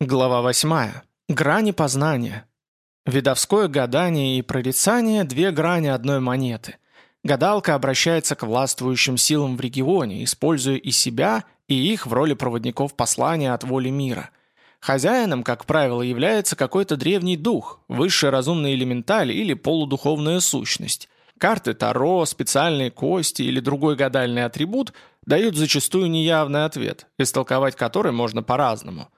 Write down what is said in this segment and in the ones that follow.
Глава 8. Грани познания. Видовское гадание и прорицание – две грани одной монеты. Гадалка обращается к властвующим силам в регионе, используя и себя, и их в роли проводников послания от воли мира. Хозяином, как правило, является какой-то древний дух, высший разумный элементаль или полудуховная сущность. Карты Таро, специальные кости или другой гадальный атрибут дают зачастую неявный ответ, истолковать который можно по-разному –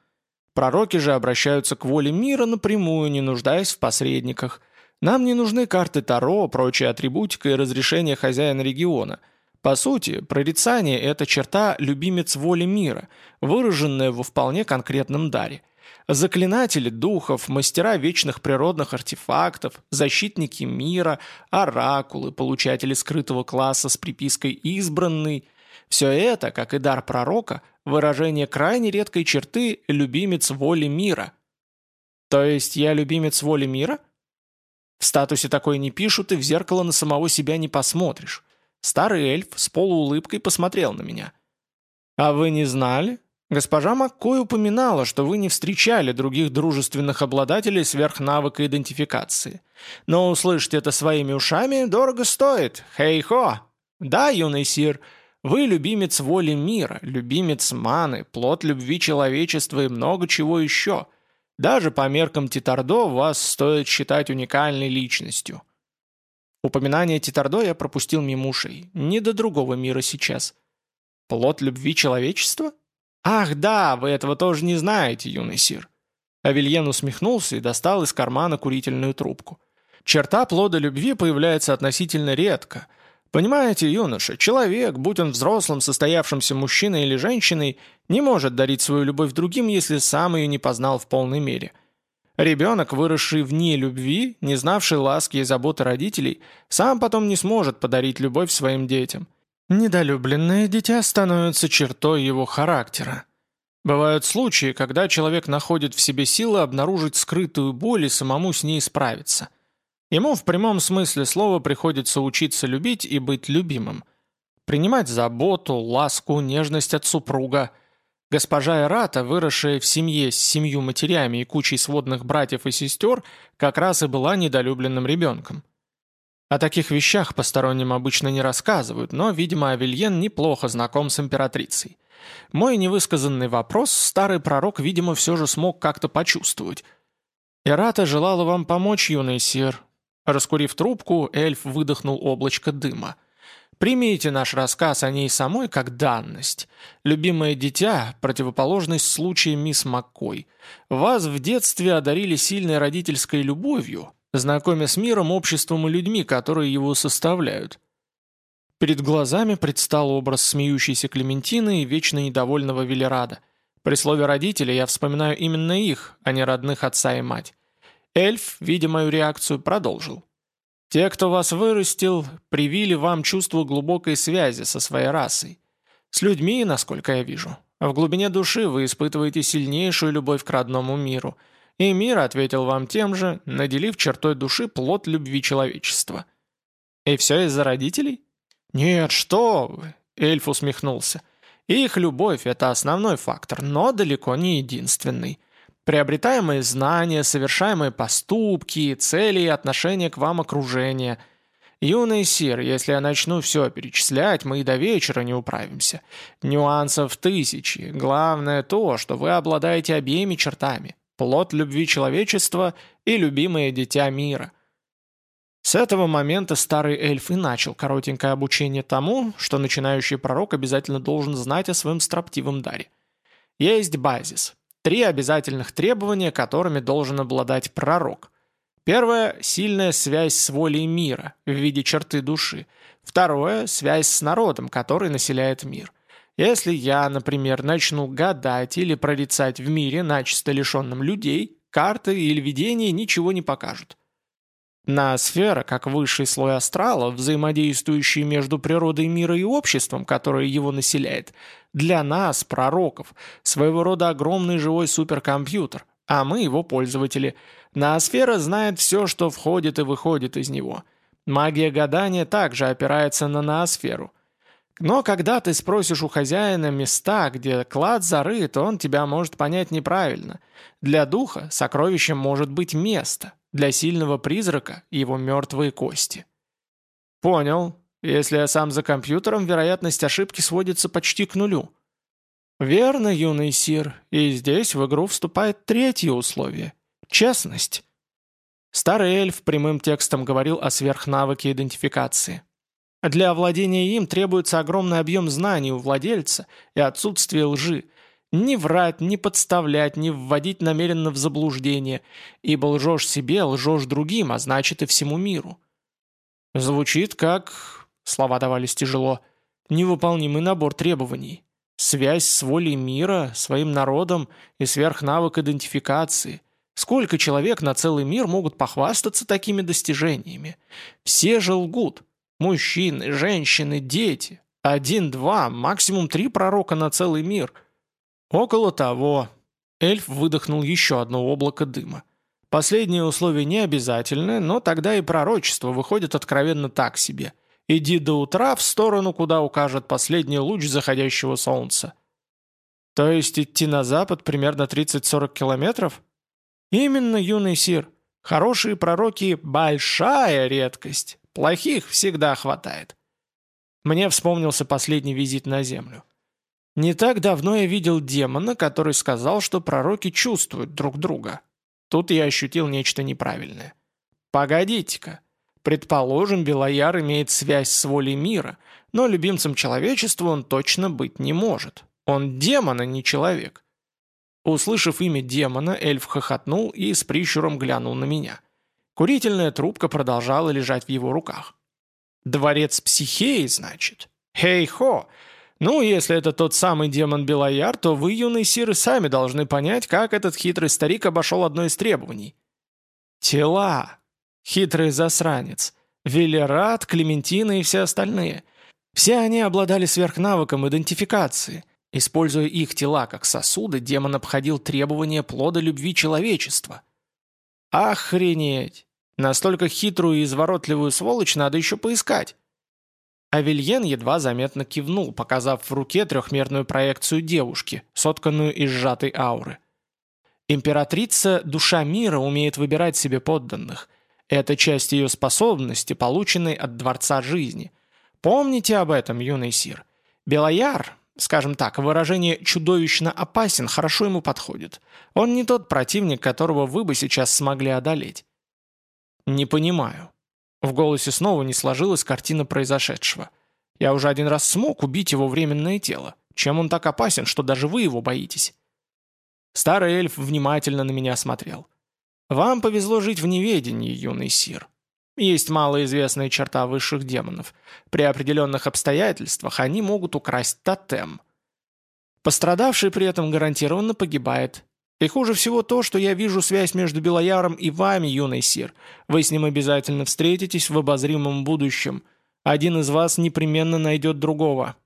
Пророки же обращаются к воле мира напрямую, не нуждаясь в посредниках. Нам не нужны карты Таро, прочая атрибутика и разрешение хозяина региона. По сути, прорицание – это черта любимец воли мира, выраженная во вполне конкретном даре. Заклинатели духов, мастера вечных природных артефактов, защитники мира, оракулы, получатели скрытого класса с припиской «избранный» – все это, как и дар пророка, выражение крайне редкой черты «любимец воли мира». То есть я любимец воли мира? В статусе такой не пишут, и в зеркало на самого себя не посмотришь. Старый эльф с полуулыбкой посмотрел на меня. «А вы не знали?» Госпожа Маккой упоминала, что вы не встречали других дружественных обладателей сверхнавыка идентификации. Но услышать это своими ушами дорого стоит. Хей-хо! Да, юный сир, — вы любимец воли мира, любимец маны, плод любви человечества и много чего еще. Даже по меркам Титардо вас стоит считать уникальной личностью. Упоминание Титардо я пропустил мимо ушей. Не до другого мира сейчас. Плод любви человечества? Ах да, вы этого тоже не знаете, юный сир. Авельен усмехнулся и достал из кармана курительную трубку. Черта плода любви появляется относительно редко – Понимаете, юноша, человек, будь он взрослым, состоявшимся мужчиной или женщиной, не может дарить свою любовь другим, если сам ее не познал в полной мере. Ребенок, выросший вне любви, не знавший ласки и заботы родителей, сам потом не сможет подарить любовь своим детям. Недолюбленное дитя становится чертой его характера. Бывают случаи, когда человек находит в себе силы обнаружить скрытую боль и самому с ней справиться – Ему в прямом смысле слова приходится учиться любить и быть любимым. Принимать заботу, ласку, нежность от супруга. Госпожа Эрата, выросшая в семье с семью матерями и кучей сводных братьев и сестер, как раз и была недолюбленным ребенком. О таких вещах посторонним обычно не рассказывают, но, видимо, Авельен неплохо знаком с императрицей. Мой невысказанный вопрос старый пророк, видимо, все же смог как-то почувствовать. «Эрата желала вам помочь, юный сир», Раскурив трубку, эльф выдохнул облачко дыма. «Примите наш рассказ о ней самой как данность. Любимое дитя – противоположность случая мисс Маккой. Вас в детстве одарили сильной родительской любовью, знакомя с миром, обществом и людьми, которые его составляют». Перед глазами предстал образ смеющейся Клементины и вечно недовольного Велерада. При слове «родители» я вспоминаю именно их, а не родных отца и мать. Эльф, видя мою реакцию, продолжил. «Те, кто вас вырастил, привили вам чувство глубокой связи со своей расой. С людьми, насколько я вижу. В глубине души вы испытываете сильнейшую любовь к родному миру. И мир ответил вам тем же, наделив чертой души плод любви человечества». «И все из-за родителей?» «Нет, что вы!» — эльф усмехнулся. «Их любовь — это основной фактор, но далеко не единственный. Приобретаемые знания, совершаемые поступки, цели и отношения к вам окружения. Юный сир, если я начну все перечислять, мы и до вечера не управимся. Нюансов тысячи. Главное то, что вы обладаете обеими чертами. Плод любви человечества и любимое дитя мира. С этого момента старый эльф и начал коротенькое обучение тому, что начинающий пророк обязательно должен знать о своем строптивом даре. Есть базис, Три обязательных требования, которыми должен обладать пророк. Первое – сильная связь с волей мира в виде черты души. Второе – связь с народом, который населяет мир. Если я, например, начну гадать или прорицать в мире, начисто лишенном людей, карты или видения ничего не покажут. Ноосфера, как высший слой астрала, взаимодействующий между природой мира и обществом, которое его населяет, для нас, пророков, своего рода огромный живой суперкомпьютер, а мы его пользователи. Ноосфера знает все, что входит и выходит из него. Магия гадания также опирается на ноосферу. но когда ты спросишь у хозяина места, где клад зарыт, он тебя может понять неправильно. Для духа сокровищем может быть место, для сильного призрака его мертвые кости. Понял. Если я сам за компьютером, вероятность ошибки сводится почти к нулю. Верно, юный сир, и здесь в игру вступает третье условие – честность. Старый эльф прямым текстом говорил о сверхнавыке идентификации. Для овладения им требуется огромный объем знаний у владельца и отсутствие лжи. Не врать, не подставлять, не вводить намеренно в заблуждение, ибо лжешь себе, лжешь другим, а значит и всему миру. Звучит как... Слова давались тяжело. Невыполнимый набор требований. Связь с волей мира, своим народом и сверхнавык идентификации. Сколько человек на целый мир могут похвастаться такими достижениями? Все же лгут. Мужчины, женщины, дети. Один-два, максимум три пророка на целый мир. Около того. Эльф выдохнул еще одно облако дыма. Последнее условие не обязательное, но тогда и пророчество выходит откровенно так себе. Иди до утра в сторону, куда укажет последний луч заходящего солнца. То есть идти на запад примерно 30-40 километров? Именно, юный сир. Хорошие пророки – большая редкость. Плохих всегда хватает. Мне вспомнился последний визит на Землю. Не так давно я видел демона, который сказал, что пророки чувствуют друг друга. Тут я ощутил нечто неправильное. Погодите-ка. Предположим, Белояр имеет связь с волей мира, но любимцем человечества он точно быть не может. Он демон, а не человек. Услышав имя демона, эльф хохотнул и с прищуром глянул на меня. Курительная трубка продолжала лежать в его руках. «Дворец психеи, значит? Хей-хо! Ну, если это тот самый демон Белояр, то вы, юные сиры, сами должны понять, как этот хитрый старик обошел одно из требований. Тела. Хитрый засранец. Велерат, Клементина и все остальные. Все они обладали сверхнавыком идентификации. Используя их тела как сосуды, демон обходил требования плода любви человечества. Охренеть! Настолько хитрую и изворотливую сволочь надо еще поискать. Авельен едва заметно кивнул, показав в руке трехмерную проекцию девушки, сотканную из сжатой ауры. Императрица, душа мира, умеет выбирать себе подданных. Это часть ее способности, полученной от Дворца Жизни. Помните об этом, юный сир. Белояр, скажем так, выражение «чудовищно опасен» хорошо ему подходит. Он не тот противник, которого вы бы сейчас смогли одолеть. «Не понимаю». В голосе снова не сложилась картина произошедшего. «Я уже один раз смог убить его временное тело. Чем он так опасен, что даже вы его боитесь?» Старый эльф внимательно на меня смотрел. «Вам повезло жить в неведении, юный сир. Есть малоизвестная черта высших демонов. При определенных обстоятельствах они могут украсть тотем. Пострадавший при этом гарантированно погибает. И хуже всего то, что я вижу связь между Белояром и вами, юный сир. Вы с ним обязательно встретитесь в обозримом будущем. Один из вас непременно найдет другого».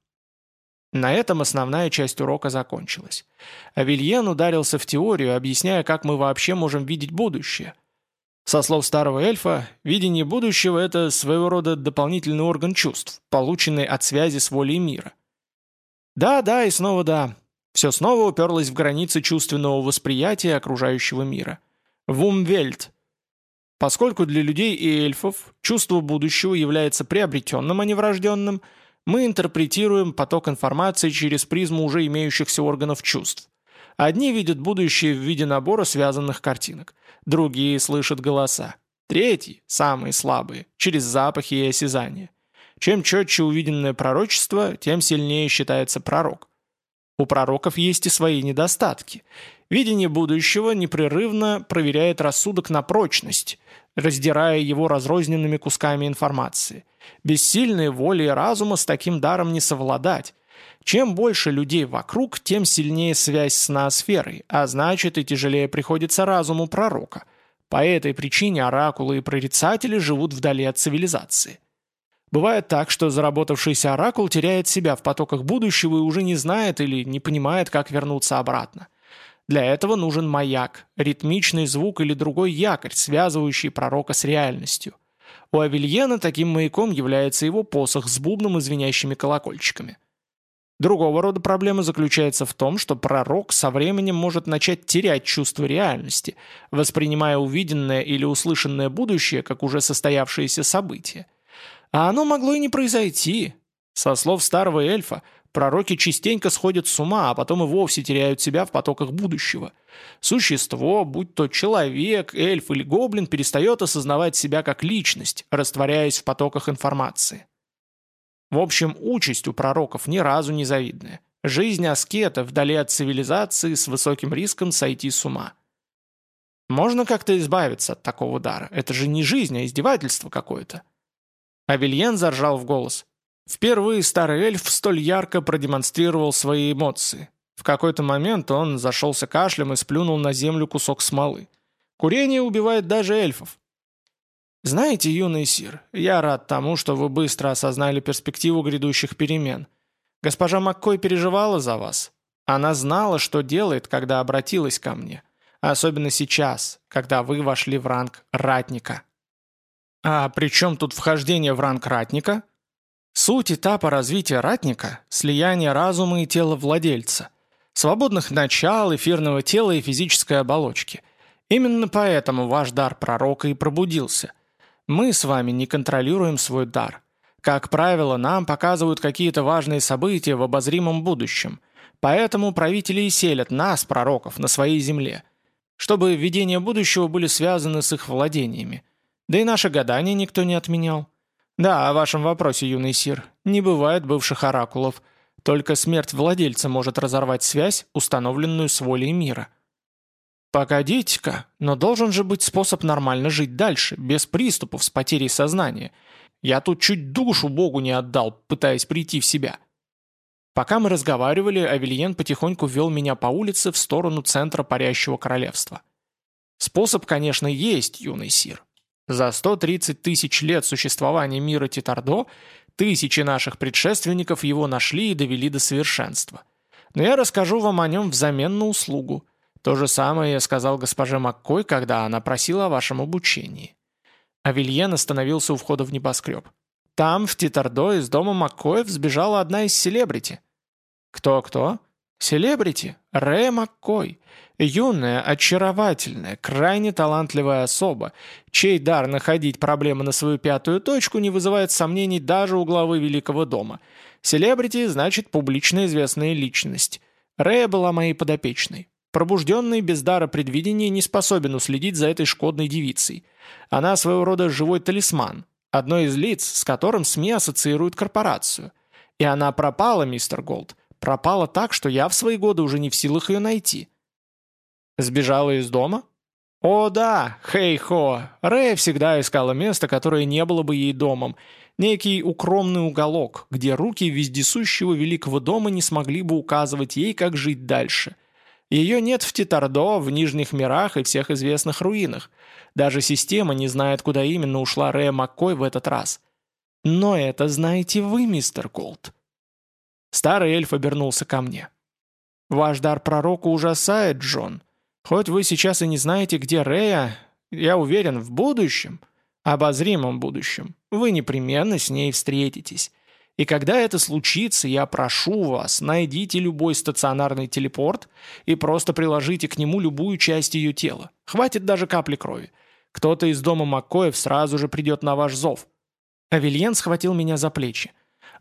На этом основная часть урока закончилась. Авельен ударился в теорию, объясняя, как мы вообще можем видеть будущее. Со слов старого эльфа, видение будущего – это своего рода дополнительный орган чувств, полученный от связи с волей мира. Да, да и снова да. Все снова уперлось в границы чувственного восприятия окружающего мира. Вумвельт. Поскольку для людей и эльфов чувство будущего является приобретенным, а не врожденным, мы интерпретируем поток информации через призму уже имеющихся органов чувств. Одни видят будущее в виде набора связанных картинок, другие слышат голоса, третьи, самые слабые, через запахи и осязания. Чем четче увиденное пророчество, тем сильнее считается пророк. У пророков есть и свои недостатки. Видение будущего непрерывно проверяет рассудок на прочность, раздирая его разрозненными кусками информации. Без сильной воли и разума с таким даром не совладать. Чем больше людей вокруг, тем сильнее связь с ноосферой, а значит и тяжелее приходится разуму пророка. По этой причине оракулы и прорицатели живут вдали от цивилизации. Бывает так, что заработавшийся оракул теряет себя в потоках будущего и уже не знает или не понимает, как вернуться обратно. Для этого нужен маяк, ритмичный звук или другой якорь, связывающий пророка с реальностью. У Авельена таким маяком является его посох с бубном и звенящими колокольчиками. Другого рода проблема заключается в том, что пророк со временем может начать терять чувство реальности, воспринимая увиденное или услышанное будущее как уже состоявшееся событие. А оно могло и не произойти. Со слов старого эльфа, пророки частенько сходят с ума, а потом и вовсе теряют себя в потоках будущего. Существо, будь то человек, эльф или гоблин, перестает осознавать себя как личность, растворяясь в потоках информации. В общем, участь у пророков ни разу не завидная. Жизнь аскета вдали от цивилизации с высоким риском сойти с ума. Можно как-то избавиться от такого удара. Это же не жизнь, а издевательство какое-то. Авельен заржал в голос. Впервые старый эльф столь ярко продемонстрировал свои эмоции. В какой-то момент он зашелся кашлем и сплюнул на землю кусок смолы. Курение убивает даже эльфов. «Знаете, юный сир, я рад тому, что вы быстро осознали перспективу грядущих перемен. Госпожа Маккой переживала за вас. Она знала, что делает, когда обратилась ко мне. Особенно сейчас, когда вы вошли в ранг ратника». «А при чем тут вхождение в ранг ратника?» Суть этапа развития ратника – слияние разума и тела владельца, свободных начал, эфирного тела и физической оболочки. Именно поэтому ваш дар пророка и пробудился – мы с вами не контролируем свой дар. Как правило, нам показывают какие-то важные события в обозримом будущем. Поэтому правители и селят нас, пророков, на своей земле. Чтобы видения будущего были связаны с их владениями. Да и наши гадания никто не отменял. Да, о вашем вопросе, юный сир. Не бывает бывших оракулов. Только смерть владельца может разорвать связь, установленную с волей мира. «Погодите-ка, но должен же быть способ нормально жить дальше, без приступов с потерей сознания. Я тут чуть душу Богу не отдал, пытаясь прийти в себя». Пока мы разговаривали, Авельен потихоньку вел меня по улице в сторону центра парящего королевства. Способ, конечно, есть, юный сир. За 130 тысяч лет существования мира Титардо тысячи наших предшественников его нашли и довели до совершенства. Но я расскажу вам о нем взамен на услугу – то же самое я сказал госпоже Маккой, когда она просила о вашем обучении. Авельен остановился у входа в небоскреб. Там, в Титардо, из дома Маккоев сбежала одна из селебрити. Кто-кто? Селебрити. Рэя Маккой. Юная, очаровательная, крайне талантливая особа, чей дар находить проблемы на свою пятую точку не вызывает сомнений даже у главы Великого дома. Селебрити значит публично известная личность. Рэя была моей подопечной. Пробужденный без дара предвидения не способен уследить за этой шкодной девицей. Она своего рода живой талисман, одно из лиц, с которым СМИ ассоциируют корпорацию. И она пропала, мистер Голд. Пропала так, что я в свои годы уже не в силах ее найти. Сбежала из дома? О да, хей-хо, Рэя всегда искала место, которое не было бы ей домом. Некий укромный уголок, где руки вездесущего великого дома не смогли бы указывать ей, как жить дальше. Ее нет в Титардо, в Нижних мирах и всех известных руинах. Даже система не знает, куда именно ушла Рэя Маккой в этот раз. Но это знаете вы, мистер Голд. Старый эльф обернулся ко мне. «Ваш дар пророка ужасает, Джон. Хоть вы сейчас и не знаете, где Рэя, я уверен, в будущем, обозримом будущем, вы непременно с ней встретитесь. И когда это случится, я прошу вас, найдите любой стационарный телепорт и просто приложите к нему любую часть ее тела. Хватит даже капли крови. Кто-то из дома Маккоев сразу же придет на ваш зов». Авельен схватил меня за плечи.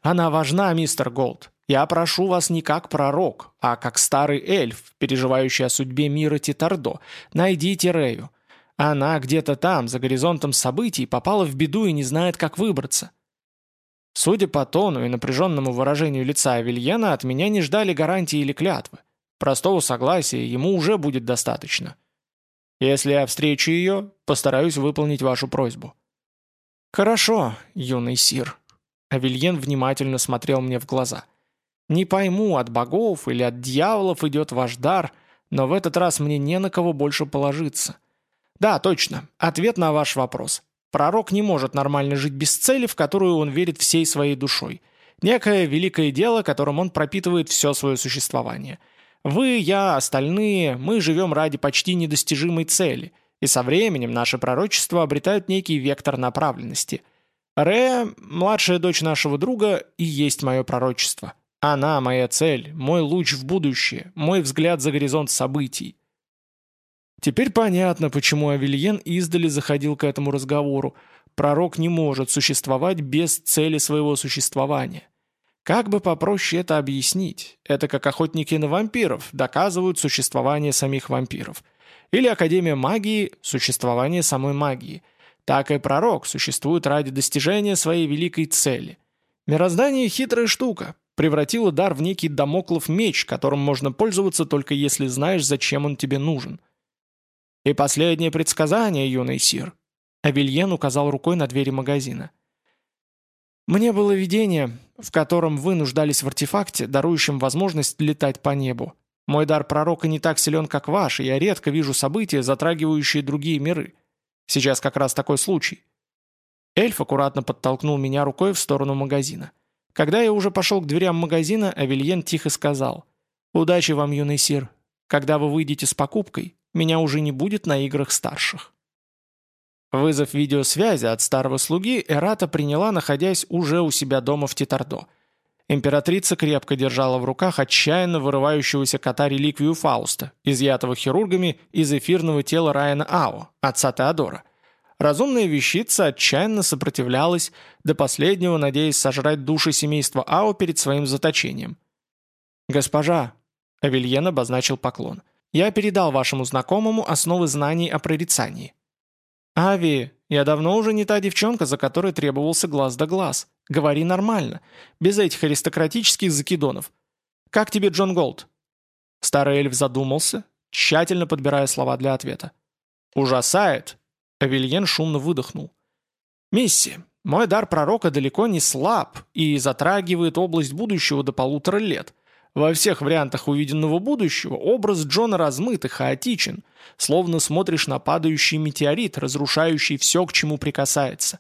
«Она важна, мистер Голд. Я прошу вас не как пророк, а как старый эльф, переживающий о судьбе мира Титардо. Найдите Рею. Она где-то там, за горизонтом событий, попала в беду и не знает, как выбраться». Судя по тону и напряженному выражению лица Авельена, от меня не ждали гарантии или клятвы. Простого согласия ему уже будет достаточно. Если я встречу ее, постараюсь выполнить вашу просьбу». «Хорошо, юный сир». Авельен внимательно смотрел мне в глаза. «Не пойму, от богов или от дьяволов идет ваш дар, но в этот раз мне не на кого больше положиться. Да, точно, ответ на ваш вопрос. Пророк не может нормально жить без цели, в которую он верит всей своей душой. Некое великое дело, которым он пропитывает все свое существование. Вы, я, остальные, мы живем ради почти недостижимой цели. И со временем наши пророчества обретают некий вектор направленности. Рея, младшая дочь нашего друга, и есть мое пророчество. Она моя цель, мой луч в будущее, мой взгляд за горизонт событий. Теперь понятно, почему Авельен издали заходил к этому разговору. Пророк не может существовать без цели своего существования. Как бы попроще это объяснить? Это как охотники на вампиров доказывают существование самих вампиров. Или Академия магии – существование самой магии. Так и пророк существует ради достижения своей великой цели. Мироздание – хитрая штука, превратила дар в некий домоклов меч, которым можно пользоваться только если знаешь, зачем он тебе нужен. И последнее предсказание, юный сир. Авельен указал рукой на двери магазина – мне было видение, в котором вы нуждались в артефакте, дарующем возможность летать по небу. Мой дар пророка не так силен, как ваш, и я редко вижу события, затрагивающие другие миры. Сейчас как раз такой случай. Эльф аккуратно подтолкнул меня рукой в сторону магазина. Когда я уже пошел к дверям магазина, Авельен тихо сказал «Удачи вам, юный сир. Когда вы выйдете с покупкой, меня уже не будет на играх старших». Вызов видеосвязи от старого слуги Эрата приняла, находясь уже у себя дома в Титардо. Императрица крепко держала в руках отчаянно вырывающегося кота реликвию Фауста, изъятого хирургами из эфирного тела Райана Ао, отца Теодора. Разумная вещица отчаянно сопротивлялась, до последнего надеясь сожрать души семейства Ао перед своим заточением. «Госпожа», — Авельен обозначил поклон, — «я передал вашему знакомому основы знаний о прорицании». «Ави, я давно уже не та девчонка, за которой требовался глаз да глаз. Говори нормально, без этих аристократических закидонов. Как тебе Джон Голд?» Старый эльф задумался, тщательно подбирая слова для ответа. «Ужасает!» Авельен шумно выдохнул. «Мисси, мой дар пророка далеко не слаб и затрагивает область будущего до полутора лет. Во всех вариантах увиденного будущего образ Джона размыт и хаотичен, словно смотришь на падающий метеорит, разрушающий все, к чему прикасается.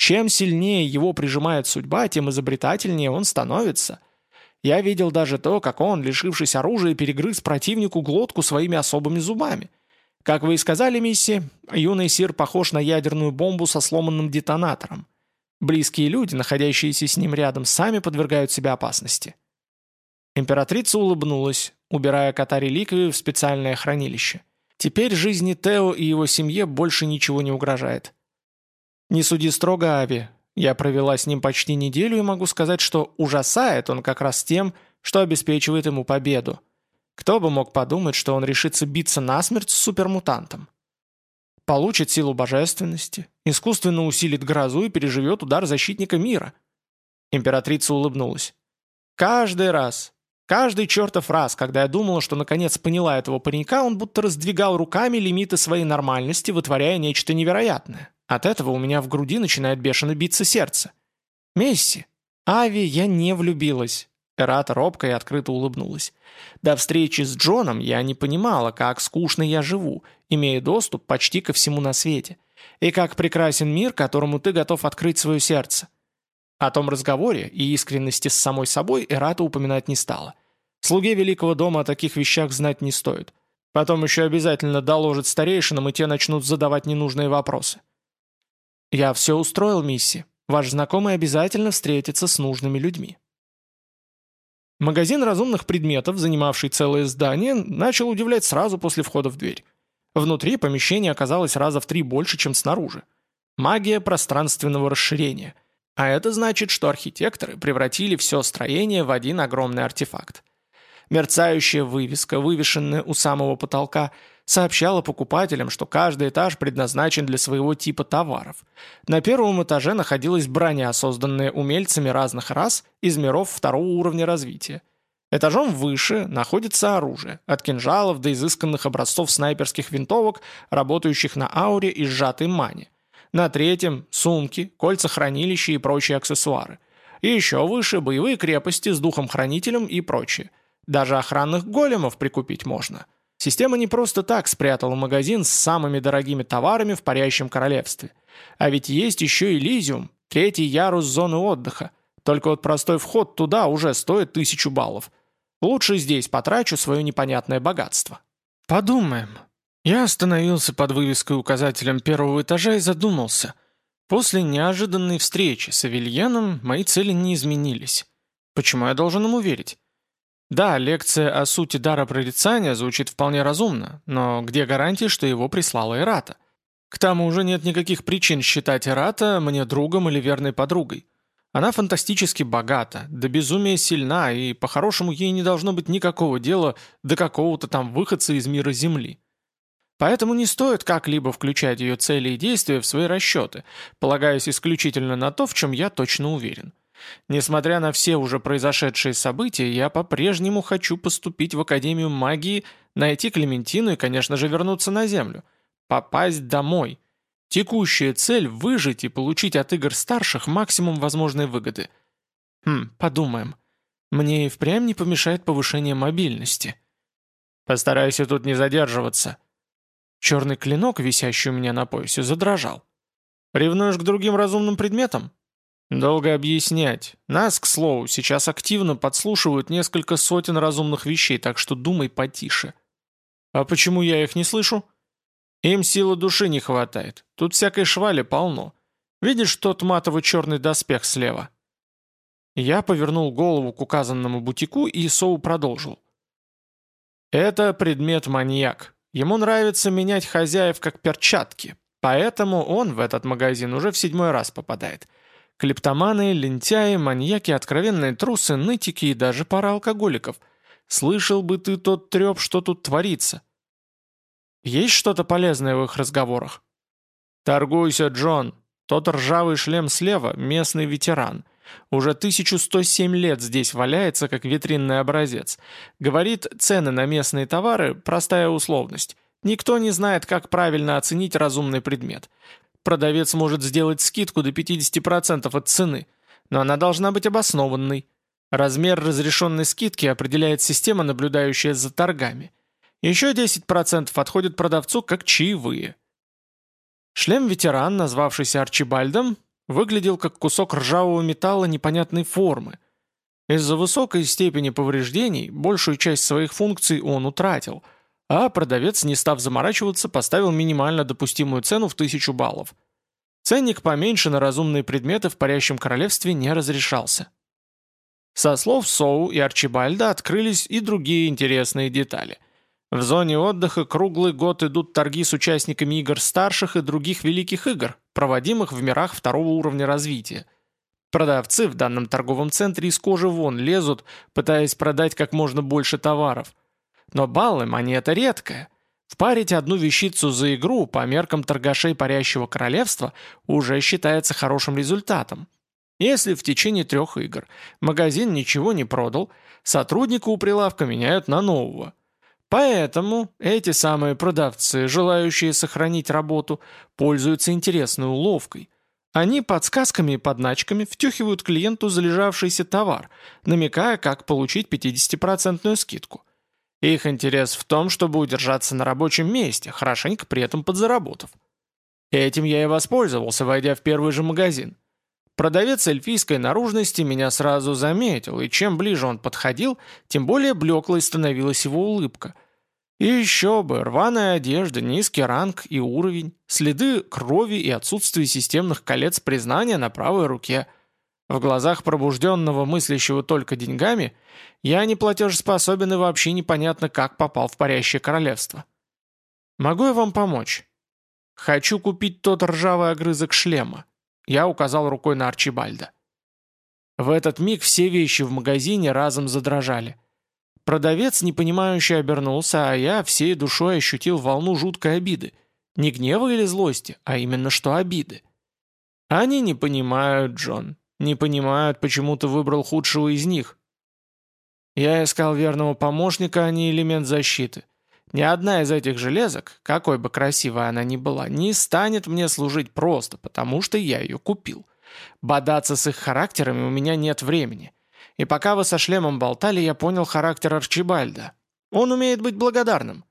Чем сильнее его прижимает судьба, тем изобретательнее он становится. Я видел даже то, как он, лишившись оружия, перегрыз противнику глотку своими особыми зубами. Как вы и сказали, мисси, юный сир похож на ядерную бомбу со сломанным детонатором. Близкие люди, находящиеся с ним рядом, сами подвергают себя опасности. Императрица улыбнулась, убирая кота-реликвию в специальное хранилище. Теперь жизни Тео и его семье больше ничего не угрожает. Не суди строго, Ави. Я провела с ним почти неделю и могу сказать, что ужасает он как раз тем, что обеспечивает ему победу. Кто бы мог подумать, что он решится биться насмерть с супермутантом? Получит силу божественности, искусственно усилит грозу и переживет удар защитника мира. Императрица улыбнулась. Каждый раз, Каждый чертов раз, когда я думала, что наконец поняла этого паренька, он будто раздвигал руками лимиты своей нормальности, вытворяя нечто невероятное. От этого у меня в груди начинает бешено биться сердце. «Месси! Ави, я не влюбилась!» Эрата робко и открыто улыбнулась. До встречи с Джоном я не понимала, как скучно я живу, имея доступ почти ко всему на свете. И как прекрасен мир, которому ты готов открыть свое сердце. О том разговоре и искренности с самой собой Эрата упоминать не стала. Слуге Великого дома о таких вещах знать не стоит. Потом еще обязательно доложат старейшинам, и те начнут задавать ненужные вопросы. «Я все устроил, мисси. Ваш знакомый обязательно встретится с нужными людьми». Магазин разумных предметов, занимавший целое здание, начал удивлять сразу после входа в дверь. Внутри помещение оказалось раза в три больше, чем снаружи. Магия пространственного расширения. А это значит, что архитекторы превратили все строение в один огромный артефакт. Мерцающая вывеска, вывешенная у самого потолка, сообщала покупателям, что каждый этаж предназначен для своего типа товаров. На первом этаже находилась броня, созданная умельцами разных рас из миров второго уровня развития. Этажом выше находится оружие, от кинжалов до изысканных образцов снайперских винтовок, работающих на ауре и сжатой мане. На третьем – сумки, кольца хранилища и прочие аксессуары. И еще выше – боевые крепости с духом-хранителем и прочее. Даже охранных големов прикупить можно. Система не просто так спрятала магазин с самыми дорогими товарами в парящем королевстве. А ведь есть еще и Лизиум, третий ярус зоны отдыха. Только вот простой вход туда уже стоит тысячу баллов. Лучше здесь потрачу свое непонятное богатство. Подумаем. Я остановился под вывеской указателем первого этажа и задумался. После неожиданной встречи с Авельяном мои цели не изменились. Почему я должен ему верить? Да, лекция о сути дара прорицания звучит вполне разумно, но где гарантия, что его прислала Эрата? К тому же нет никаких причин считать Эрата мне другом или верной подругой. Она фантастически богата, до безумия сильна, и по-хорошему ей не должно быть никакого дела до какого-то там выходца из мира Земли. Поэтому не стоит как-либо включать ее цели и действия в свои расчеты, полагаясь исключительно на то, в чем я точно уверен. Несмотря на все уже произошедшие события, я по-прежнему хочу поступить в Академию магии, найти Клементину и, конечно же, вернуться на Землю. Попасть домой. Текущая цель – выжить и получить от игр старших максимум возможной выгоды. Хм, подумаем. Мне и впрямь не помешает повышение мобильности. Постарайся тут не задерживаться. Черный клинок, висящий у меня на поясе, задрожал. «Ревнуешь к другим разумным предметам?» «Долго объяснять. Нас, к слову, сейчас активно подслушивают несколько сотен разумных вещей, так что думай потише». «А почему я их не слышу?» «Им силы души не хватает. Тут всякой швали полно. Видишь тот матово-черный доспех слева?» Я повернул голову к указанному бутику, и Соу продолжил. «Это предмет-маньяк. Ему нравится менять хозяев как перчатки, поэтому он в этот магазин уже в седьмой раз попадает. Клептоманы, лентяи, маньяки, откровенные трусы, нытики и даже пара алкоголиков. Слышал бы ты тот треп, что тут творится. Есть что-то полезное в их разговорах? Торгуйся, Джон. Тот ржавый шлем слева – местный ветеран. Уже 1107 лет здесь валяется, как витринный образец. Говорит, цены на местные товары – простая условность. Никто не знает, как правильно оценить разумный предмет. Продавец может сделать скидку до 50% от цены, но она должна быть обоснованной. Размер разрешенной скидки определяет система, наблюдающая за торгами. Еще 10% отходит продавцу как чаевые. Шлем-ветеран, назвавшийся Арчибальдом, выглядел как кусок ржавого металла непонятной формы. Из-за высокой степени повреждений большую часть своих функций он утратил, а продавец, не став заморачиваться, поставил минимально допустимую цену в тысячу баллов. Ценник поменьше на разумные предметы в парящем королевстве не разрешался. Со слов Соу и Арчибальда открылись и другие интересные детали – в зоне отдыха круглый год идут торги с участниками игр старших и других великих игр, проводимых в мирах второго уровня развития. Продавцы в данном торговом центре из кожи вон лезут, пытаясь продать как можно больше товаров. Но баллы – монета редкая. Впарить одну вещицу за игру по меркам торгашей парящего королевства уже считается хорошим результатом. Если в течение трех игр магазин ничего не продал, сотрудника у прилавка меняют на нового – Поэтому эти самые продавцы, желающие сохранить работу, пользуются интересной уловкой. Они подсказками и подначками втюхивают клиенту залежавшийся товар, намекая, как получить 50% скидку. Их интерес в том, чтобы удержаться на рабочем месте, хорошенько при этом подзаработав. Этим я и воспользовался, войдя в первый же магазин. Продавец эльфийской наружности меня сразу заметил, и чем ближе он подходил, тем более блеклой становилась его улыбка. И еще бы, рваная одежда, низкий ранг и уровень, следы крови и отсутствие системных колец признания на правой руке. В глазах пробужденного, мыслящего только деньгами, я не платежеспособен и вообще непонятно, как попал в парящее королевство. Могу я вам помочь? Хочу купить тот ржавый огрызок шлема. Я указал рукой на Арчибальда. В этот миг все вещи в магазине разом задрожали. Продавец непонимающе обернулся, а я всей душой ощутил волну жуткой обиды. Не гнева или злости, а именно что обиды. Они не понимают, Джон. Не понимают, почему ты выбрал худшего из них. Я искал верного помощника, а не элемент защиты. Ни одна из этих железок, какой бы красивой она ни была, не станет мне служить просто, потому что я ее купил. Бодаться с их характерами у меня нет времени. И пока вы со шлемом болтали, я понял характер Арчибальда. Он умеет быть благодарным.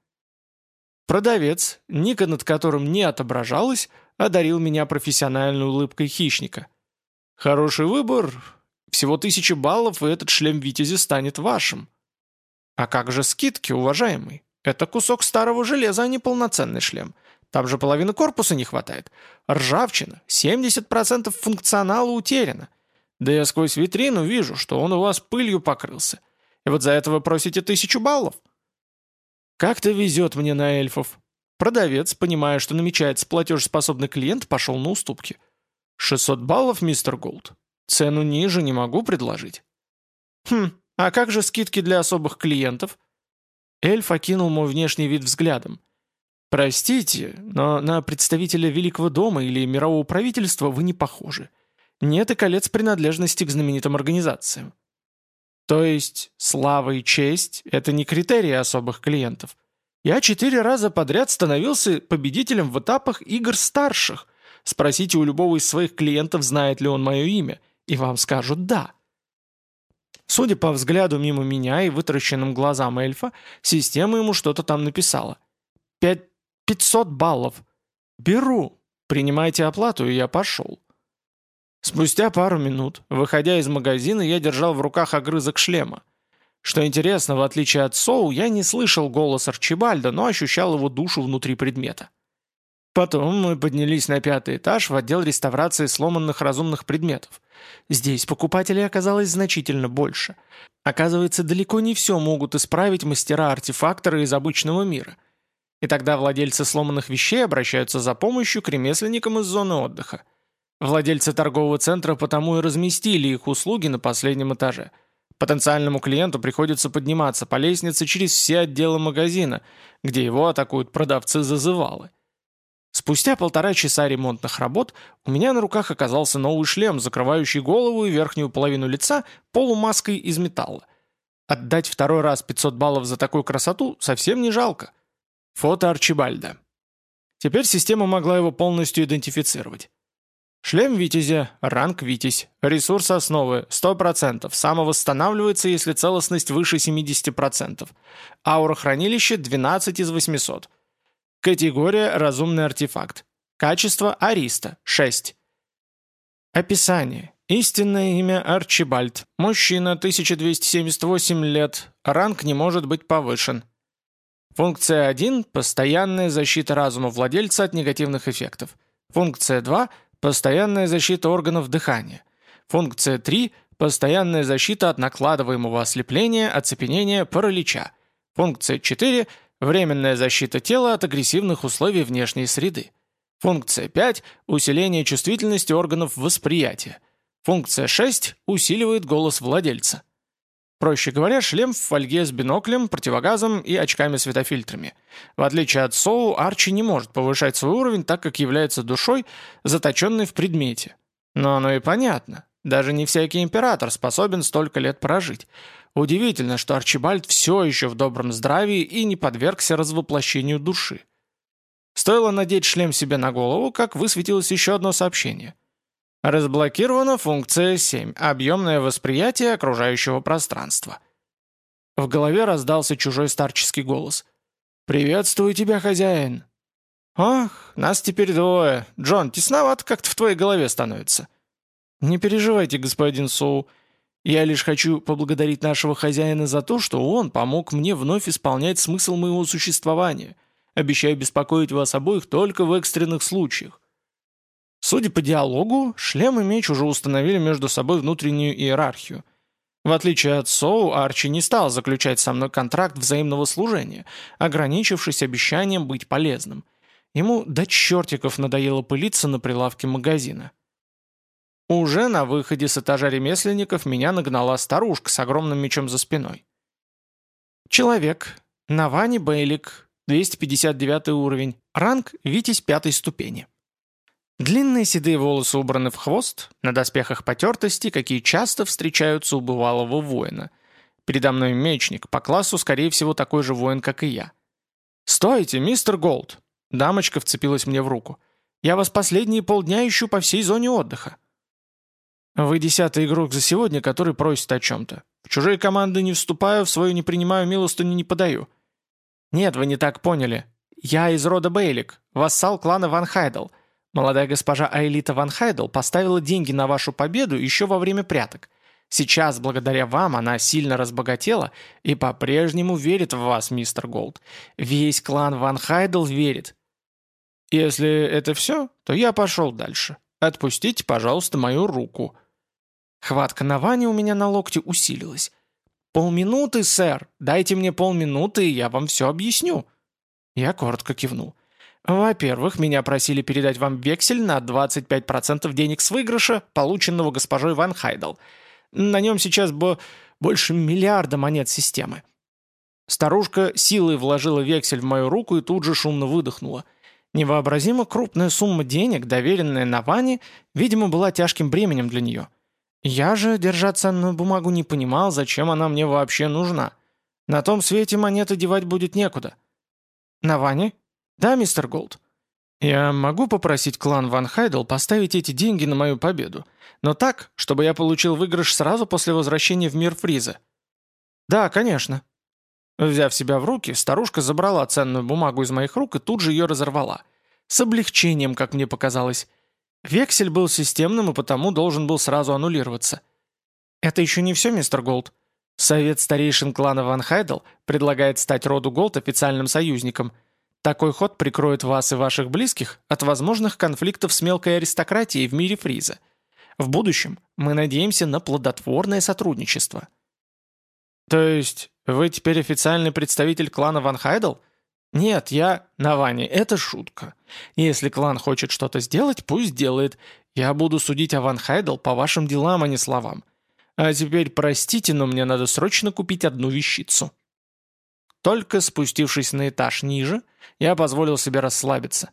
Продавец, ника над которым не отображалась, одарил меня профессиональной улыбкой хищника. «Хороший выбор. Всего тысячи баллов, и этот шлем Витязи станет вашим». «А как же скидки, уважаемый?» Это кусок старого железа, а не полноценный шлем. Там же половины корпуса не хватает. Ржавчина, 70% функционала утеряно. Да я сквозь витрину вижу, что он у вас пылью покрылся. И вот за это вы просите тысячу баллов. Как-то везет мне на эльфов. Продавец, понимая, что намечается платежеспособный клиент, пошел на уступки. 600 баллов, мистер Голд. Цену ниже не могу предложить. Хм, а как же скидки для особых клиентов? Эльф окинул мой внешний вид взглядом. «Простите, но на представителя Великого дома или мирового правительства вы не похожи. Нет и колец принадлежности к знаменитым организациям». «То есть слава и честь – это не критерии особых клиентов. Я четыре раза подряд становился победителем в этапах игр старших. Спросите у любого из своих клиентов, знает ли он мое имя, и вам скажут «да». Судя по взгляду мимо меня и вытаращенным глазам эльфа, система ему что-то там написала. «Пять 500 баллов. Беру. Принимайте оплату, и я пошел. Спустя пару минут, выходя из магазина, я держал в руках огрызок шлема. Что интересно, в отличие от Соу, я не слышал голос Арчибальда, но ощущал его душу внутри предмета. Потом мы поднялись на пятый этаж в отдел реставрации сломанных разумных предметов. Здесь покупателей оказалось значительно больше. Оказывается, далеко не все могут исправить мастера-артефакторы из обычного мира – и тогда владельцы сломанных вещей обращаются за помощью к ремесленникам из зоны отдыха. Владельцы торгового центра потому и разместили их услуги на последнем этаже. Потенциальному клиенту приходится подниматься по лестнице через все отделы магазина, где его атакуют продавцы-зазывалы. Спустя полтора часа ремонтных работ у меня на руках оказался новый шлем, закрывающий голову и верхнюю половину лица полумаской из металла. Отдать второй раз 500 баллов за такую красоту совсем не жалко. Фото Арчибальда. Теперь система могла его полностью идентифицировать. Шлем Витязя, ранг Витязь, ресурс основы 100%, самовосстанавливается, если целостность выше 70%. Аура хранилища 12 из 800. Категория «Разумный артефакт». Качество Ариста 6. Описание. Истинное имя Арчибальд. Мужчина, 1278 лет. Ранг не может быть повышен. Функция 1 – постоянная защита разума владельца от негативных эффектов. Функция 2 – постоянная защита органов дыхания. Функция 3 – постоянная защита от накладываемого ослепления, оцепенения, паралича. Функция 4 – временная защита тела от агрессивных условий внешней среды. Функция 5 – усиление чувствительности органов восприятия. Функция 6 – усиливает голос владельца. Проще говоря, шлем в фольге с биноклем, противогазом и очками-светофильтрами. В отличие от Соу, Арчи не может повышать свой уровень, так как является душой, заточенной в предмете. Но оно и понятно. Даже не всякий император способен столько лет прожить. Удивительно, что Арчибальд все еще в добром здравии и не подвергся развоплощению души. Стоило надеть шлем себе на голову, как высветилось еще одно сообщение. Разблокирована функция 7 «Объемное восприятие окружающего пространства». В голове раздался чужой старческий голос. «Приветствую тебя, хозяин!» «Ах, нас теперь двое. Джон, тесновато как-то в твоей голове становится». «Не переживайте, господин Соу. Я лишь хочу поблагодарить нашего хозяина за то, что он помог мне вновь исполнять смысл моего существования. Обещаю беспокоить вас обоих только в экстренных случаях. Судя по диалогу, шлем и меч уже установили между собой внутреннюю иерархию. В отличие от Соу, Арчи не стал заключать со мной контракт взаимного служения, ограничившись обещанием быть полезным. Ему до чертиков надоело пылиться на прилавке магазина. Уже на выходе с этажа ремесленников меня нагнала старушка с огромным мечом за спиной. Человек. Навани Бейлик. 259 уровень. Ранг Витязь пятой ступени. Длинные седые волосы убраны в хвост, на доспехах потертости, какие часто встречаются у бывалого воина. Передо мной мечник, по классу, скорее всего, такой же воин, как и я. «Стойте, мистер Голд!» Дамочка вцепилась мне в руку. «Я вас последние полдня ищу по всей зоне отдыха». «Вы десятый игрок за сегодня, который просит о чем-то. В чужие команды не вступаю, в свою не принимаю, милостыню не подаю». «Нет, вы не так поняли. Я из рода Бейлик, вассал клана Ван Хайдл. Молодая госпожа Аэлита Ван Хайдл поставила деньги на вашу победу еще во время пряток. Сейчас, благодаря вам, она сильно разбогатела и по-прежнему верит в вас, мистер Голд. Весь клан Ван Хайдл верит. Если это все, то я пошел дальше. Отпустите, пожалуйста, мою руку». Хватка на Ване у меня на локте усилилась. «Полминуты, сэр. Дайте мне полминуты, и я вам все объясню». Я коротко кивнул. «Во-первых, меня просили передать вам вексель на 25% денег с выигрыша, полученного госпожой Ван Хайдл. На нем сейчас бы больше миллиарда монет системы». Старушка силой вложила вексель в мою руку и тут же шумно выдохнула. Невообразимо крупная сумма денег, доверенная на Ване, видимо, была тяжким бременем для нее. Я же, держа ценную бумагу, не понимал, зачем она мне вообще нужна. На том свете монеты девать будет некуда. На Ване? Да, мистер Голд. Я могу попросить клан Ван Хайдл поставить эти деньги на мою победу, но так, чтобы я получил выигрыш сразу после возвращения в мир Фриза. Да, конечно. Взяв себя в руки, старушка забрала ценную бумагу из моих рук и тут же ее разорвала. С облегчением, как мне показалось. Вексель был системным и потому должен был сразу аннулироваться. Это еще не все, мистер Голд. Совет старейшин клана Ван Хайдл предлагает стать роду Голд официальным союзником. Такой ход прикроет вас и ваших близких от возможных конфликтов с мелкой аристократией в мире Фриза. В будущем мы надеемся на плодотворное сотрудничество. То есть вы теперь официальный представитель клана Ван Хайдл? «Нет, я на Ване, это шутка. Если клан хочет что-то сделать, пусть делает. Я буду судить о Ван Хайдл по вашим делам, а не словам. А теперь простите, но мне надо срочно купить одну вещицу». Только спустившись на этаж ниже, я позволил себе расслабиться.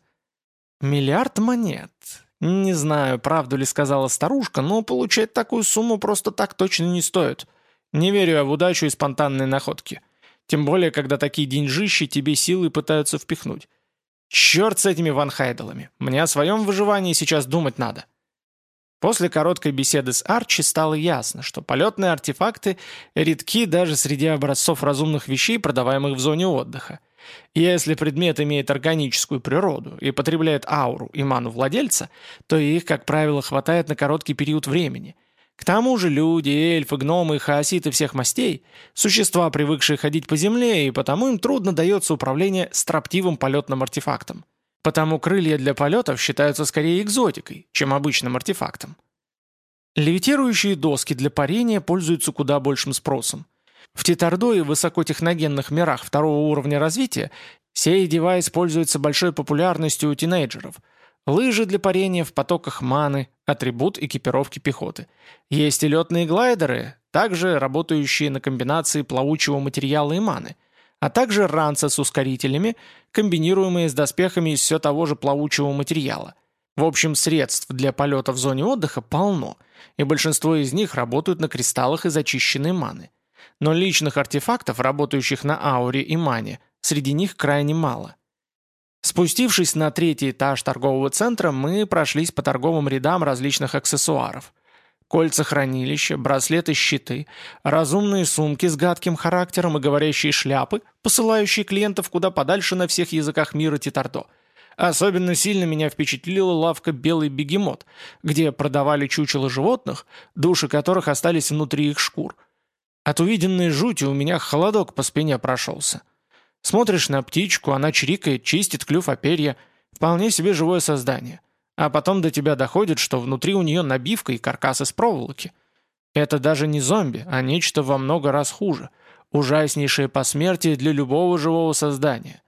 «Миллиард монет. Не знаю, правду ли сказала старушка, но получать такую сумму просто так точно не стоит. Не верю я в удачу и спонтанные находки». Тем более, когда такие деньжищи тебе силы пытаются впихнуть. Черт с этими Ван Хайделами. Мне о своем выживании сейчас думать надо. После короткой беседы с Арчи стало ясно, что полетные артефакты редки даже среди образцов разумных вещей, продаваемых в зоне отдыха. Если предмет имеет органическую природу и потребляет ауру и ману владельца, то их, как правило, хватает на короткий период времени – к тому же люди, эльфы, гномы, хаоситы всех мастей – существа, привыкшие ходить по земле, и потому им трудно дается управление строптивым полетным артефактом. Потому крылья для полетов считаются скорее экзотикой, чем обычным артефактом. Левитирующие доски для парения пользуются куда большим спросом. В Титардо и высокотехногенных мирах второго уровня развития сей девайс пользуется большой популярностью у тинейджеров – Лыжи для парения в потоках маны, атрибут экипировки пехоты. Есть и летные глайдеры, также работающие на комбинации плавучего материала и маны, а также ранцы с ускорителями, комбинируемые с доспехами из все того же плавучего материала. В общем, средств для полета в зоне отдыха полно, и большинство из них работают на кристаллах из очищенной маны. Но личных артефактов, работающих на ауре и мане, среди них крайне мало – Спустившись на третий этаж торгового центра, мы прошлись по торговым рядам различных аксессуаров. Кольца хранилища, браслеты-щиты, разумные сумки с гадким характером и говорящие шляпы, посылающие клиентов куда подальше на всех языках мира Титардо. Особенно сильно меня впечатлила лавка «Белый бегемот», где продавали чучело животных, души которых остались внутри их шкур. От увиденной жути у меня холодок по спине прошелся. Смотришь на птичку, она чирикает, чистит клюв о перья. Вполне себе живое создание. А потом до тебя доходит, что внутри у нее набивка и каркас из проволоки. Это даже не зомби, а нечто во много раз хуже. Ужаснейшее посмертие для любого живого создания.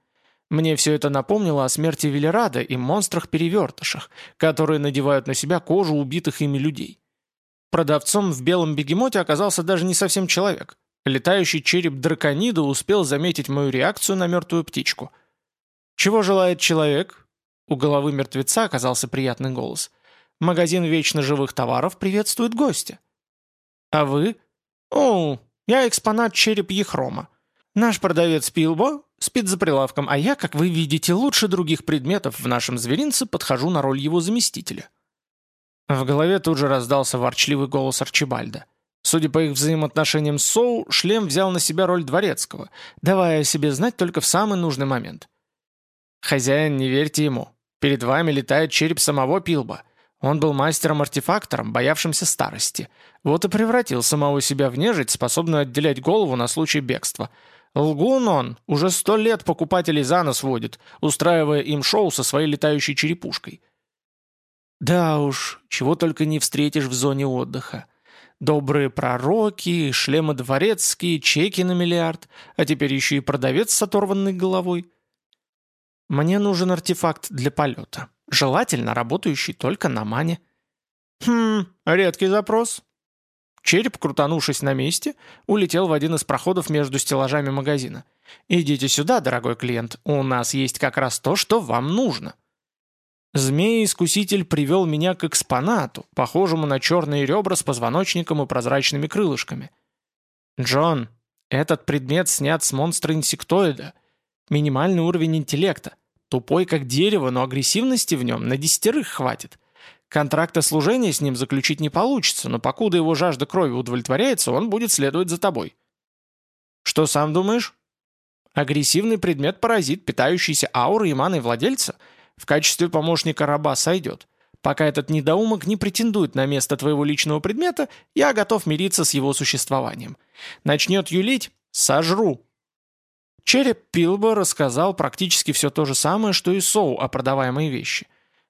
Мне все это напомнило о смерти Велерада и монстрах-перевертышах, которые надевают на себя кожу убитых ими людей. Продавцом в белом бегемоте оказался даже не совсем человек. Летающий череп драконида успел заметить мою реакцию на мертвую птичку. «Чего желает человек?» У головы мертвеца оказался приятный голос. «Магазин вечно живых товаров приветствует гостя». «А вы?» «О, я экспонат череп Ехрома. Наш продавец Пилбо спит за прилавком, а я, как вы видите, лучше других предметов в нашем зверинце подхожу на роль его заместителя». В голове тут же раздался ворчливый голос Арчибальда. Судя по их взаимоотношениям с Соу, шлем взял на себя роль дворецкого, давая о себе знать только в самый нужный момент. «Хозяин, не верьте ему. Перед вами летает череп самого Пилба. Он был мастером-артефактором, боявшимся старости. Вот и превратил самого себя в нежить, способную отделять голову на случай бегства. Лгун он, уже сто лет покупателей за нос водит, устраивая им шоу со своей летающей черепушкой. Да уж, чего только не встретишь в зоне отдыха. Добрые пророки, шлемы дворецкие, чеки на миллиард, а теперь еще и продавец с оторванной головой. Мне нужен артефакт для полета. Желательно работающий только на мане. Хм, редкий запрос. Череп, крутанувшись на месте, улетел в один из проходов между стеллажами магазина. «Идите сюда, дорогой клиент, у нас есть как раз то, что вам нужно». Змей-искуситель привел меня к экспонату, похожему на черные ребра с позвоночником и прозрачными крылышками. «Джон, этот предмет снят с монстра-инсектоида. Минимальный уровень интеллекта. Тупой как дерево, но агрессивности в нем на десятерых хватит. Контракта служения с ним заключить не получится, но покуда его жажда крови удовлетворяется, он будет следовать за тобой. Что сам думаешь? Агрессивный предмет-паразит, питающийся аурой и маной владельца, в качестве помощника раба сойдет. Пока этот недоумок не претендует на место твоего личного предмета, я готов мириться с его существованием. Начнет юлить – сожру, Череп Пилбо рассказал практически все то же самое, что и Соу о продаваемой вещи.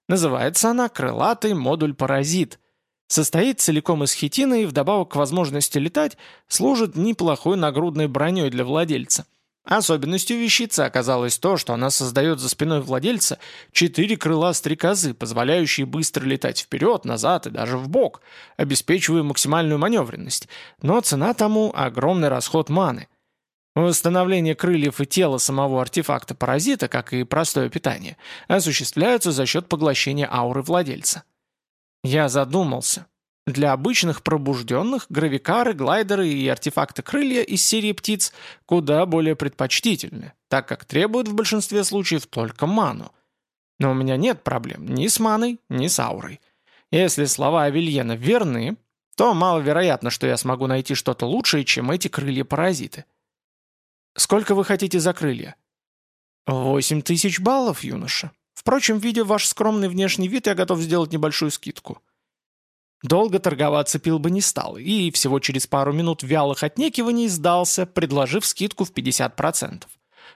Называется она «Крылатый модуль-паразит». Состоит целиком из хитина и вдобавок к возможности летать служит неплохой нагрудной броней для владельца. Особенностью вещицы оказалось то, что она создает за спиной владельца четыре крыла стрекозы, позволяющие быстро летать вперед, назад и даже в бок, обеспечивая максимальную маневренность. Но цена тому – огромный расход маны – Восстановление крыльев и тела самого артефакта-паразита, как и простое питание, осуществляются за счет поглощения ауры владельца. Я задумался. Для обычных пробужденных гравикары, глайдеры и артефакты крылья из серии птиц куда более предпочтительны, так как требуют в большинстве случаев только ману. Но у меня нет проблем ни с маной, ни с аурой. Если слова Авельена верны, то маловероятно, что я смогу найти что-то лучшее, чем эти крылья-паразиты. Сколько вы хотите за крылья?» «Восемь тысяч баллов, юноша. Впрочем, видя ваш скромный внешний вид, я готов сделать небольшую скидку». Долго торговаться пил бы не стал, и всего через пару минут вялых отнекиваний сдался, предложив скидку в 50%.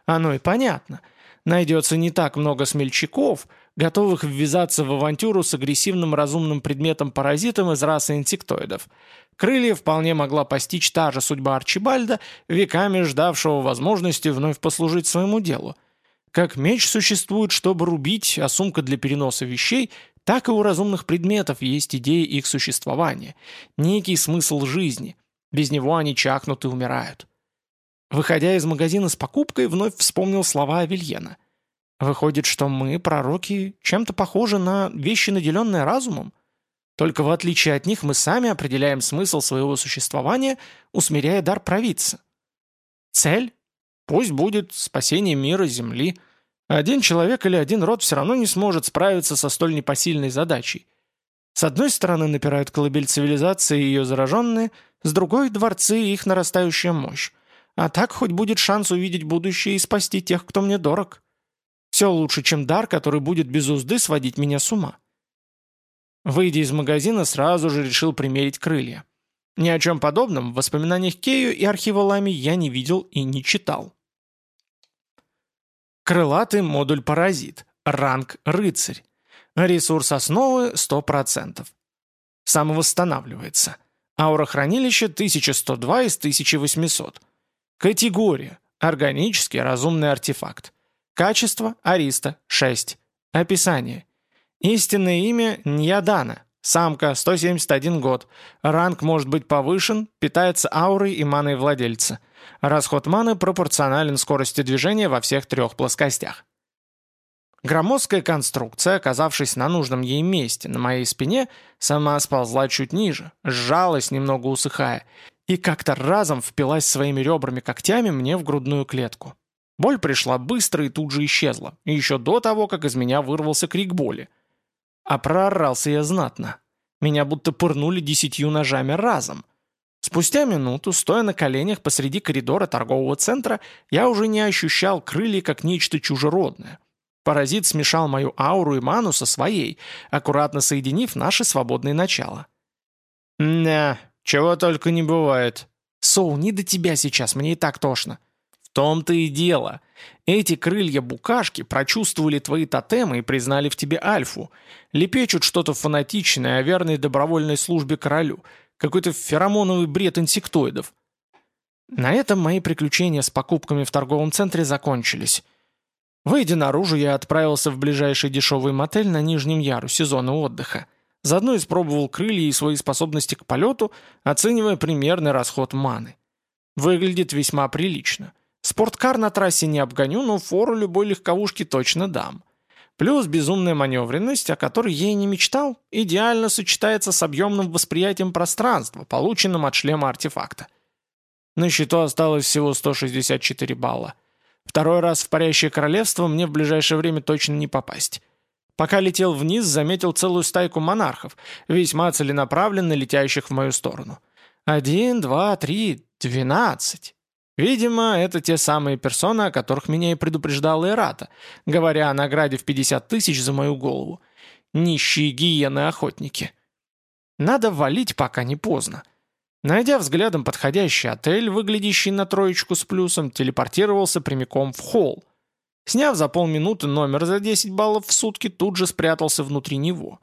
Оно и понятно. Найдется не так много смельчаков, готовых ввязаться в авантюру с агрессивным разумным предметом-паразитом из расы инсектоидов – Крылья вполне могла постичь та же судьба Арчибальда, веками ждавшего возможности вновь послужить своему делу. Как меч существует, чтобы рубить, а сумка для переноса вещей, так и у разумных предметов есть идея их существования, некий смысл жизни. Без него они чахнут и умирают. Выходя из магазина с покупкой, вновь вспомнил слова Авельена. Выходит, что мы, пророки, чем-то похожи на вещи, наделенные разумом? Только в отличие от них мы сами определяем смысл своего существования, усмиряя дар провидца. Цель? Пусть будет спасение мира Земли. Один человек или один род все равно не сможет справиться со столь непосильной задачей. С одной стороны напирают колыбель цивилизации и ее зараженные, с другой – дворцы и их нарастающая мощь. А так хоть будет шанс увидеть будущее и спасти тех, кто мне дорог. Все лучше, чем дар, который будет без узды сводить меня с ума. Выйдя из магазина, сразу же решил примерить крылья. Ни о чем подобном в воспоминаниях Кею и архива Лами я не видел и не читал. Крылатый модуль «Паразит». Ранг «Рыцарь». Ресурс основы 100%. Самовосстанавливается. Аура хранилища 1102 из 1800. Категория. Органический разумный артефакт. Качество – Ариста, 6. Описание. Истинное имя – Ньядана. Самка, 171 год. Ранг может быть повышен, питается аурой и маной владельца. Расход маны пропорционален скорости движения во всех трех плоскостях. Громоздкая конструкция, оказавшись на нужном ей месте, на моей спине, сама сползла чуть ниже, сжалась, немного усыхая, и как-то разом впилась своими ребрами-когтями мне в грудную клетку. Боль пришла быстро и тут же исчезла, еще до того, как из меня вырвался крик боли – а проорался я знатно. Меня будто пырнули десятью ножами разом. Спустя минуту, стоя на коленях посреди коридора торгового центра, я уже не ощущал крылья как нечто чужеродное. Паразит смешал мою ауру и ману со своей, аккуратно соединив наши свободные начала. «Не, чего только не бывает». «Соу, не до тебя сейчас, мне и так тошно». «В том-то и дело. Эти крылья-букашки прочувствовали твои тотемы и признали в тебе альфу. Лепечут что-то фанатичное о верной добровольной службе королю. Какой-то феромоновый бред инсектоидов». На этом мои приключения с покупками в торговом центре закончились. Выйдя наружу, я отправился в ближайший дешевый мотель на нижнем ярусе зоны отдыха. Заодно испробовал крылья и свои способности к полету, оценивая примерный расход маны. Выглядит весьма прилично. Спорткар на трассе не обгоню, но фору любой легковушки точно дам. Плюс безумная маневренность, о которой и не мечтал, идеально сочетается с объемным восприятием пространства, полученным от шлема артефакта. На счету осталось всего 164 балла. Второй раз в парящее королевство мне в ближайшее время точно не попасть. Пока летел вниз, заметил целую стайку монархов, весьма целенаправленно летящих в мою сторону. Один, два, три, двенадцать. Видимо, это те самые персоны, о которых меня и предупреждала Эрата, говоря о награде в 50 тысяч за мою голову. Нищие гиены-охотники. Надо валить, пока не поздно. Найдя взглядом подходящий отель, выглядящий на троечку с плюсом, телепортировался прямиком в холл. Сняв за полминуты номер за 10 баллов в сутки, тут же спрятался внутри него.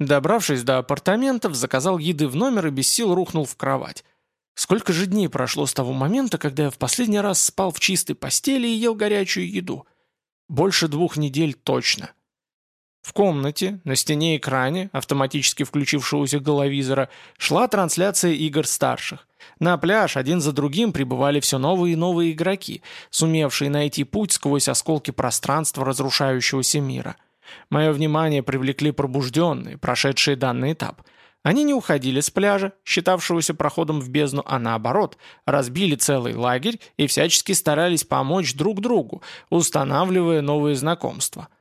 Добравшись до апартаментов, заказал еды в номер и без сил рухнул в кровать. Сколько же дней прошло с того момента, когда я в последний раз спал в чистой постели и ел горячую еду? Больше двух недель точно. В комнате, на стене-экране, автоматически включившегося головизора, шла трансляция игр старших. На пляж один за другим прибывали все новые и новые игроки, сумевшие найти путь сквозь осколки пространства разрушающегося мира. Мое внимание привлекли пробужденные, прошедшие данный этап. Они не уходили с пляжа, считавшегося проходом в бездну, а наоборот, разбили целый лагерь и всячески старались помочь друг другу, устанавливая новые знакомства –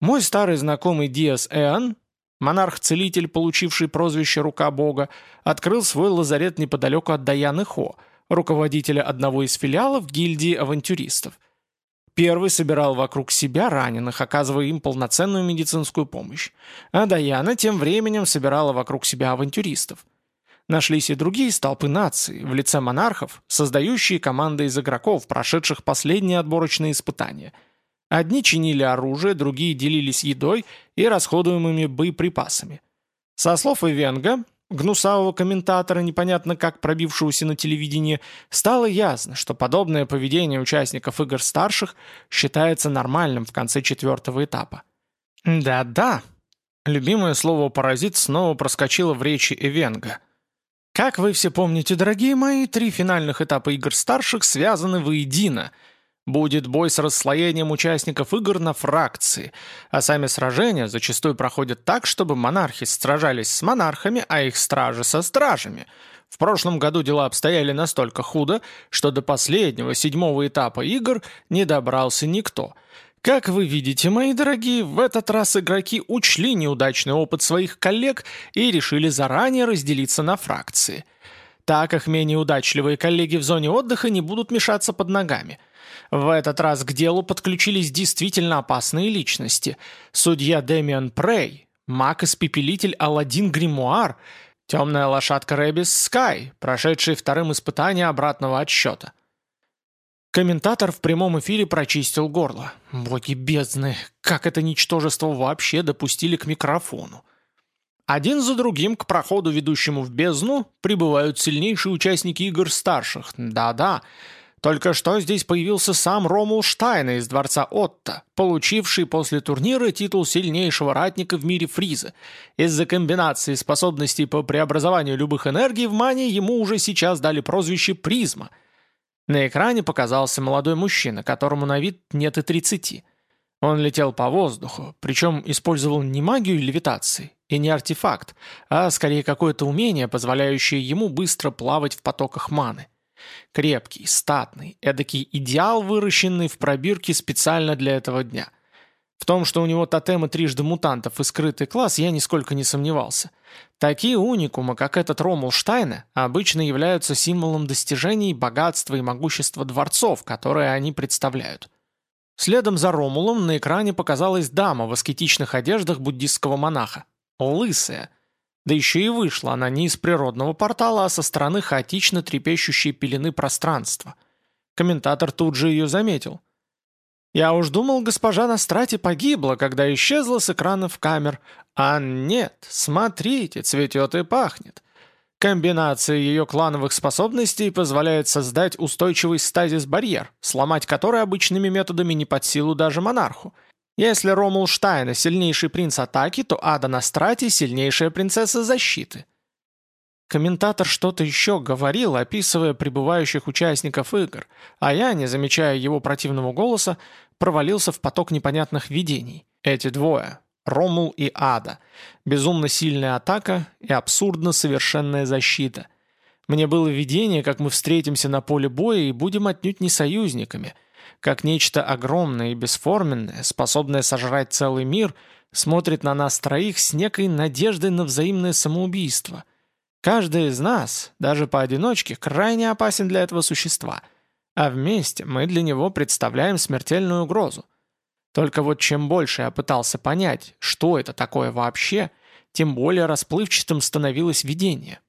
мой старый знакомый Диас Эан, монарх-целитель, получивший прозвище «Рука Бога», открыл свой лазарет неподалеку от Даяны Хо, руководителя одного из филиалов гильдии авантюристов. Первый собирал вокруг себя раненых, оказывая им полноценную медицинскую помощь, а Даяна тем временем собирала вокруг себя авантюристов. Нашлись и другие столпы нации, в лице монархов, создающие команды из игроков, прошедших последние отборочные испытания – Одни чинили оружие, другие делились едой и расходуемыми боеприпасами. Со слов Ивенга, гнусавого комментатора, непонятно как пробившегося на телевидении, стало ясно, что подобное поведение участников игр старших считается нормальным в конце четвертого этапа. «Да-да», любимое слово «паразит» снова проскочило в речи Эвенга. Как вы все помните, дорогие мои, три финальных этапа игр старших связаны воедино – Будет бой с расслоением участников игр на фракции, а сами сражения зачастую проходят так, чтобы монархи сражались с монархами, а их стражи со стражами. В прошлом году дела обстояли настолько худо, что до последнего, седьмого этапа игр не добрался никто. Как вы видите, мои дорогие, в этот раз игроки учли неудачный опыт своих коллег и решили заранее разделиться на фракции. Так их менее удачливые коллеги в зоне отдыха не будут мешаться под ногами – в этот раз к делу подключились действительно опасные личности. Судья Дэмиан Прей, маг-испепелитель Аладдин Гримуар, темная лошадка Рэбис Скай, прошедший вторым испытание обратного отсчета. Комментатор в прямом эфире прочистил горло. Боги бездны, как это ничтожество вообще допустили к микрофону? Один за другим к проходу, ведущему в бездну, прибывают сильнейшие участники игр старших. Да-да, только что здесь появился сам Ромул Штайна из дворца Отто, получивший после турнира титул сильнейшего ратника в мире Фриза. Из-за комбинации способностей по преобразованию любых энергий в мане ему уже сейчас дали прозвище «Призма». На экране показался молодой мужчина, которому на вид нет и тридцати. Он летел по воздуху, причем использовал не магию левитации и не артефакт, а скорее какое-то умение, позволяющее ему быстро плавать в потоках маны. Крепкий, статный, эдакий идеал, выращенный в пробирке специально для этого дня. В том, что у него тотемы трижды мутантов и скрытый класс, я нисколько не сомневался. Такие уникумы, как этот Ромул Штайна, обычно являются символом достижений, богатства и могущества дворцов, которые они представляют. Следом за Ромулом на экране показалась дама в аскетичных одеждах буддистского монаха. Лысая. Да еще и вышла она не из природного портала, а со стороны хаотично трепещущей пелены пространства. Комментатор тут же ее заметил. «Я уж думал, госпожа Настрати погибла, когда исчезла с экранов камер. А нет, смотрите, цветет и пахнет. Комбинация ее клановых способностей позволяет создать устойчивый стазис-барьер, сломать который обычными методами не под силу даже монарху. Если Ромул Штайна сильнейший принц атаки, то Ада Настрати сильнейшая принцесса защиты. Комментатор что-то еще говорил, описывая пребывающих участников игр, а я, не замечая его противного голоса, провалился в поток непонятных видений. Эти двое, Ромул и Ада. Безумно сильная атака и абсурдно совершенная защита. Мне было видение, как мы встретимся на поле боя и будем отнюдь не союзниками. Как нечто огромное и бесформенное, способное сожрать целый мир, смотрит на нас троих с некой надеждой на взаимное самоубийство. Каждый из нас, даже поодиночке, крайне опасен для этого существа. А вместе мы для него представляем смертельную угрозу. Только вот чем больше я пытался понять, что это такое вообще, тем более расплывчатым становилось видение.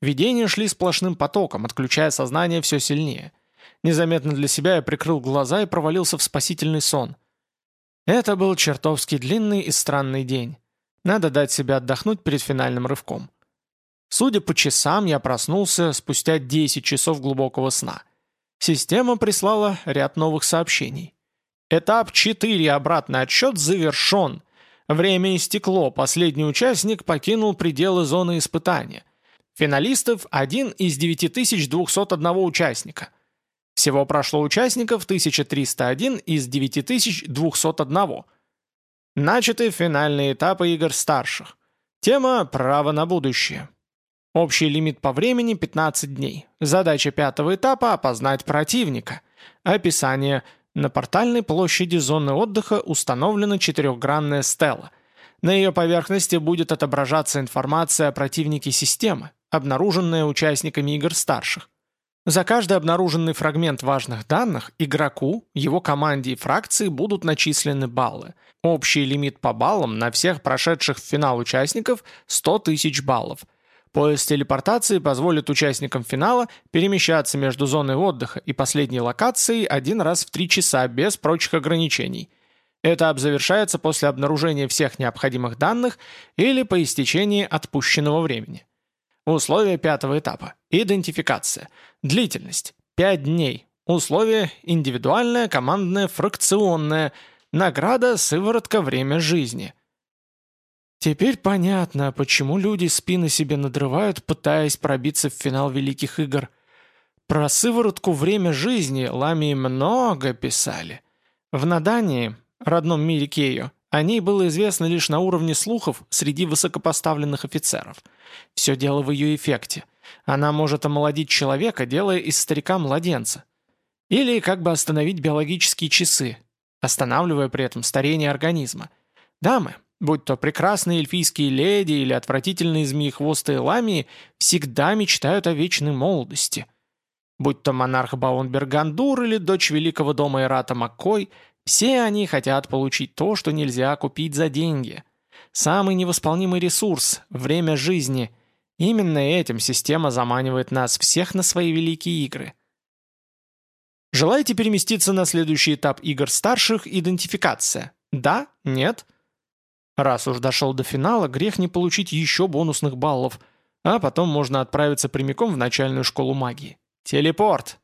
Видения шли сплошным потоком, отключая сознание все сильнее. Незаметно для себя я прикрыл глаза и провалился в спасительный сон. Это был чертовски длинный и странный день. Надо дать себе отдохнуть перед финальным рывком. Судя по часам, я проснулся спустя 10 часов глубокого сна. Система прислала ряд новых сообщений. Этап 4 обратный отсчет завершен. Время истекло, последний участник покинул пределы зоны испытания. Финалистов один из 9201 участника. Всего прошло участников 1301 из 9201. Начаты финальные этапы игр старших. Тема «Право на будущее». Общий лимит по времени 15 дней. Задача пятого этапа – опознать противника. Описание – на портальной площади зоны отдыха установлена четырехгранная стела. На ее поверхности будет отображаться информация о противнике системы, обнаруженная участниками игр старших. За каждый обнаруженный фрагмент важных данных игроку, его команде и фракции будут начислены баллы. Общий лимит по баллам на всех прошедших в финал участников – 100 тысяч баллов – Поезд телепортации позволит участникам финала перемещаться между зоной отдыха и последней локацией один раз в три часа без прочих ограничений. Этап завершается после обнаружения всех необходимых данных или по истечении отпущенного времени. Условия пятого этапа. Идентификация. Длительность. 5 дней. Условия индивидуальное, командное, фракционное. Награда, сыворотка, время жизни – Теперь понятно, почему люди спины себе надрывают, пытаясь пробиться в финал Великих Игр. Про сыворотку «Время жизни» Лами много писали. В Надании, родном мире Кею, о ней было известно лишь на уровне слухов среди высокопоставленных офицеров. Все дело в ее эффекте. Она может омолодить человека, делая из старика младенца. Или как бы остановить биологические часы, останавливая при этом старение организма. Дамы, будь то прекрасные эльфийские леди или отвратительные змеихвостые ламии, всегда мечтают о вечной молодости. Будь то монарх Баун Бергандур или дочь великого дома Ирата Маккой, все они хотят получить то, что нельзя купить за деньги. Самый невосполнимый ресурс – время жизни. Именно этим система заманивает нас всех на свои великие игры. Желаете переместиться на следующий этап игр старших – идентификация? Да? Нет? Раз уж дошел до финала, грех не получить еще бонусных баллов, а потом можно отправиться прямиком в начальную школу магии. Телепорт!